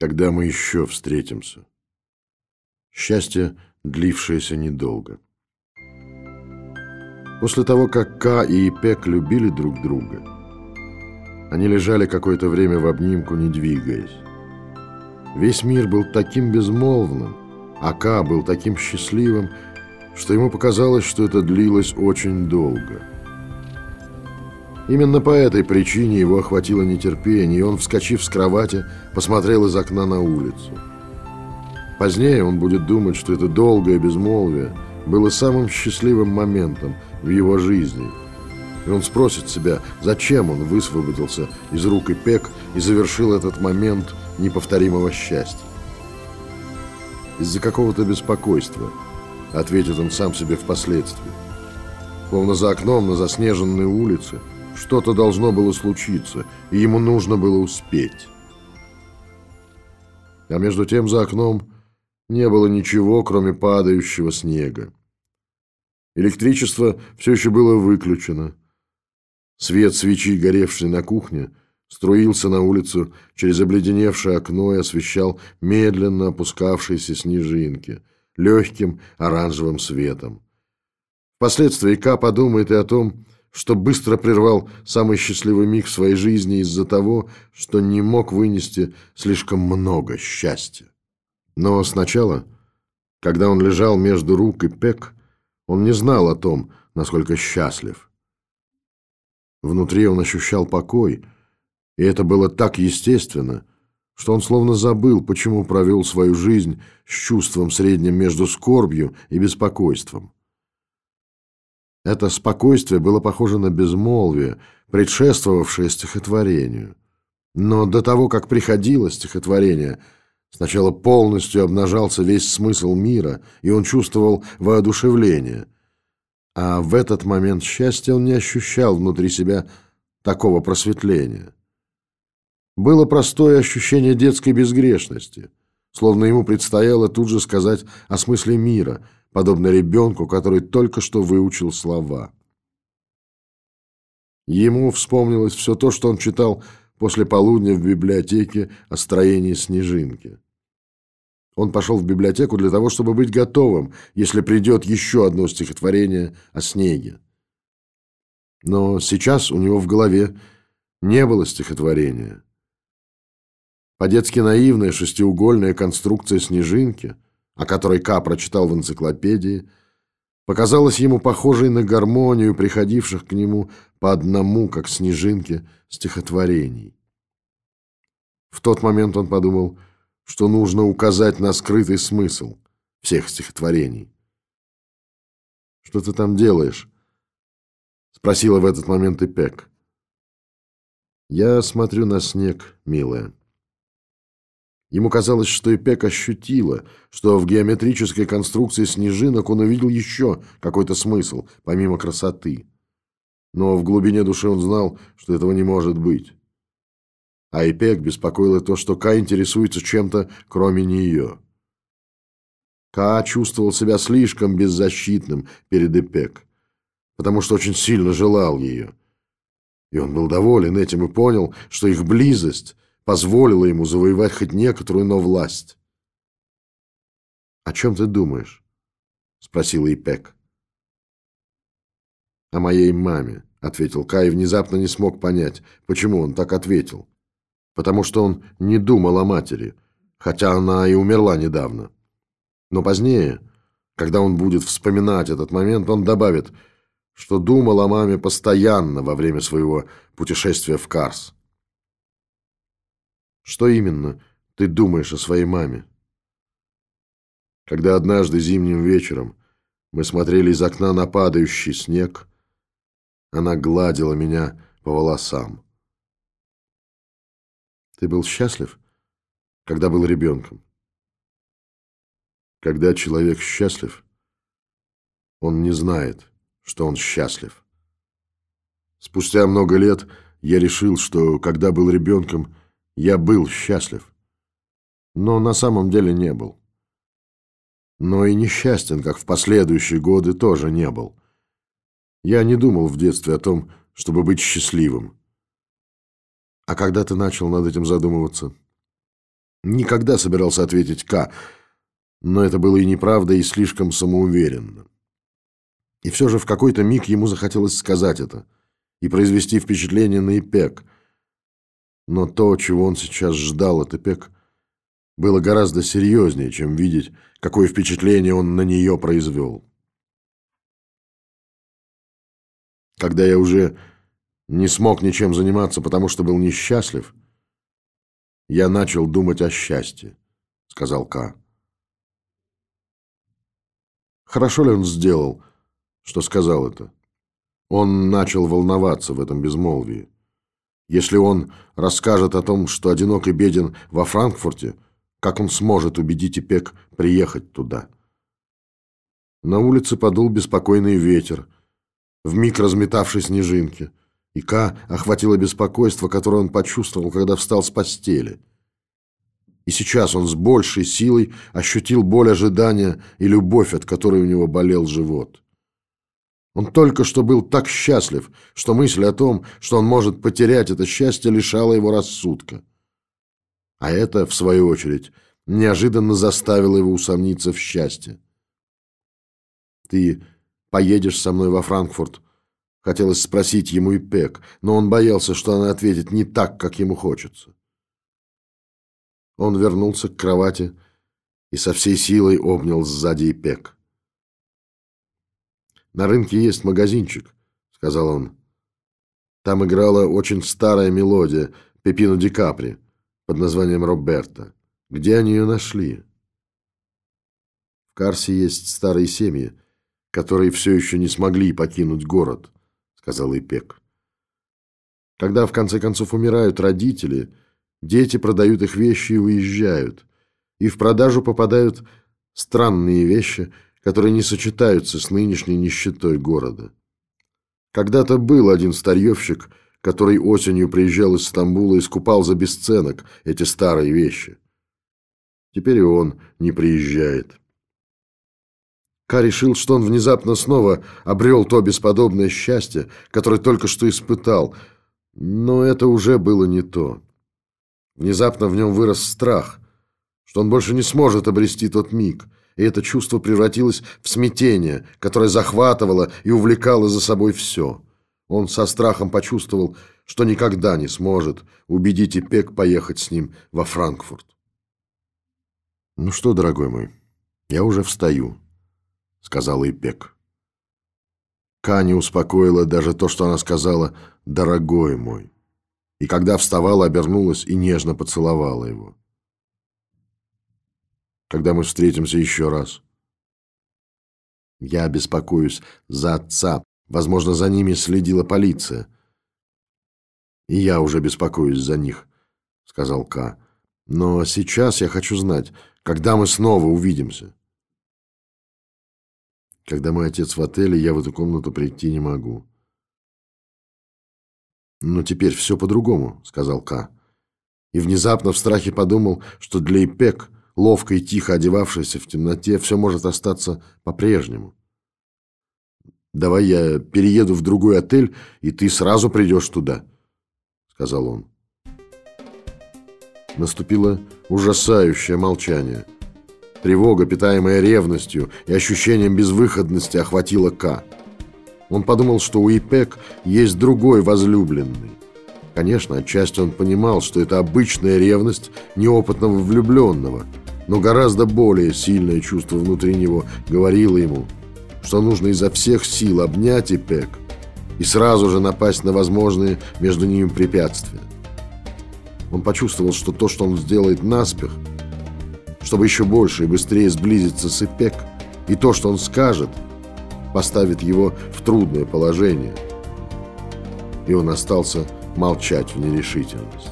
когда мы еще встретимся. Счастье, длившееся недолго. После того, как Ка и Ипек любили друг друга, они лежали какое-то время в обнимку, не двигаясь. Весь мир был таким безмолвным, а Ка был таким счастливым, что ему показалось, что это длилось очень долго. Именно по этой причине его охватило нетерпение, и он, вскочив с кровати, посмотрел из окна на улицу. Позднее он будет думать, что это долгое безмолвие было самым счастливым моментом в его жизни. И он спросит себя, зачем он высвободился из рук Ипек и завершил этот момент неповторимого счастья. Из-за какого-то беспокойства, ответит он сам себе впоследствии. Словно за окном на заснеженной улице – что-то должно было случиться, и ему нужно было успеть. А между тем за окном не было ничего, кроме падающего снега. Электричество все еще было выключено. Свет свечи, горевший на кухне, струился на улицу через обледеневшее окно и освещал медленно опускавшиеся снежинки легким оранжевым светом. Впоследствии Ка подумает и о том, что быстро прервал самый счастливый миг своей жизни из-за того, что не мог вынести слишком много счастья. Но сначала, когда он лежал между рук и пек, он не знал о том, насколько счастлив. Внутри он ощущал покой, и это было так естественно, что он словно забыл, почему провел свою жизнь с чувством средним между скорбью и беспокойством. Это спокойствие было похоже на безмолвие, предшествовавшее стихотворению. Но до того, как приходило стихотворение, сначала полностью обнажался весь смысл мира, и он чувствовал воодушевление. А в этот момент счастья он не ощущал внутри себя такого просветления. Было простое ощущение детской безгрешности, словно ему предстояло тут же сказать о смысле мира – подобно ребенку, который только что выучил слова. Ему вспомнилось все то, что он читал после полудня в библиотеке о строении снежинки. Он пошел в библиотеку для того, чтобы быть готовым, если придет еще одно стихотворение о снеге. Но сейчас у него в голове не было стихотворения. По-детски наивная шестиугольная конструкция снежинки – о которой Ка прочитал в энциклопедии, показалась ему похожей на гармонию приходивших к нему по одному, как снежинки, стихотворений. В тот момент он подумал, что нужно указать на скрытый смысл всех стихотворений. «Что ты там делаешь?» — спросила в этот момент Ипек. «Я смотрю на снег, милая». Ему казалось, что Ипек ощутила, что в геометрической конструкции снежинок он увидел еще какой-то смысл, помимо красоты. Но в глубине души он знал, что этого не может быть. А Ипек беспокоило то, что Ка интересуется чем-то, кроме нее. Ка чувствовал себя слишком беззащитным перед Ипек, потому что очень сильно желал ее. И он был доволен этим и понял, что их близость — позволила ему завоевать хоть некоторую, но власть. «О чем ты думаешь?» — спросила Ипек. «О моей маме», — ответил Кай внезапно не смог понять, почему он так ответил. Потому что он не думал о матери, хотя она и умерла недавно. Но позднее, когда он будет вспоминать этот момент, он добавит, что думал о маме постоянно во время своего путешествия в Карс. Что именно ты думаешь о своей маме? Когда однажды зимним вечером мы смотрели из окна на падающий снег, она гладила меня по волосам. Ты был счастлив, когда был ребенком? Когда человек счастлив, он не знает, что он счастлив. Спустя много лет я решил, что когда был ребенком, я был счастлив, но на самом деле не был. Но и несчастен, как в последующие годы, тоже не был. Я не думал в детстве о том, чтобы быть счастливым. А когда ты начал над этим задумываться? Никогда собирался ответить «К», но это было и неправда, и слишком самоуверенно. И все же в какой-то миг ему захотелось сказать это и произвести впечатление на Ипек. Но то, чего он сейчас ждал от Ипек, было гораздо серьезнее, чем видеть, какое впечатление он на нее произвел. Когда я уже не смог ничем заниматься, потому что был несчастлив, я начал думать о счастье, сказал Ка. Хорошо ли он сделал, что сказал это? Он начал волноваться в этом безмолвии. Если он расскажет о том, что одинок и беден во Франкфурте, как он сможет убедить Ипек приехать туда? На улице подул беспокойный ветер, вмиг разметавший снежинки. И Ка охватило беспокойство, которое он почувствовал, когда встал с постели. И сейчас он с большей силой ощутил боль ожидания и любовь, от которой у него болел живот. Он только что был так счастлив, что мысль о том, что он может потерять это счастье, лишала его рассудка. А это, в свою очередь, неожиданно заставило его усомниться в счастье. «Ты поедешь со мной во Франкфурт?» Хотелось спросить ему и Пек, но он боялся, что она ответит не так, как ему хочется. Он вернулся к кровати и со всей силой обнял сзади Ипек. «На рынке есть магазинчик», — сказал он. Там играла очень старая мелодия Пепино Ди Капри под названием «Роберта». Где они ее нашли? В Карсе есть старые семьи, которые все еще не смогли покинуть город, сказал Ипек. Когда в конце концов умирают родители — Дети продают их вещи и уезжают. И в продажу попадают странные вещи, которые не сочетаются с нынешней нищетой города. Когда-то был один старьевщик, который осенью приезжал из Стамбула и скупал за бесценок эти старые вещи. Теперь и он не приезжает. Ка решил, что он внезапно снова обрел то бесподобное счастье, которое только что испытал, но это уже было не то. Внезапно в нем вырос страх, что он больше не сможет обрести тот миг, и это чувство превратилось в смятение, которое захватывало и увлекало за собой все. Он со страхом почувствовал, что никогда не сможет убедить Ипек поехать с ним во Франкфурт. «Ну что, дорогой мой, я уже встаю», — сказала Ипек. Кани успокоила даже то, что она сказала «дорогой мой» и когда вставала, обернулась и нежно поцеловала его. Когда мы встретимся еще раз? Я беспокоюсь за отца. Возможно, за ними следила полиция. И я уже беспокоюсь за них, сказал К. Но сейчас я хочу знать, когда мы снова увидимся. Когда мой отец в отеле, я в эту комнату прийти не могу. «Но теперь все по-другому», — сказал К. И внезапно в страхе подумал, что для Ипек, ловко и тихо одевавшейся в темноте, все может остаться по-прежнему. «Давай я перееду в другой отель, и ты сразу придешь туда», — сказал он. Наступило ужасающее молчание. Тревога, питаемая ревностью и ощущением безвыходности, охватила К. Он подумал, что у Ипек есть другой возлюбленный. Конечно, отчасти он понимал, что это обычная ревность неопытного влюбленного, но гораздо более сильное чувство внутри него говорило ему, что нужно изо всех сил обнять Ипек и сразу же напасть на возможные между ними препятствия. Он почувствовал, что то, что он сделает наспех, чтобы еще больше и быстрее сблизиться с Ипек, и то, что он скажет – поставит его в трудное положение. И он остался молчать в нерешительности.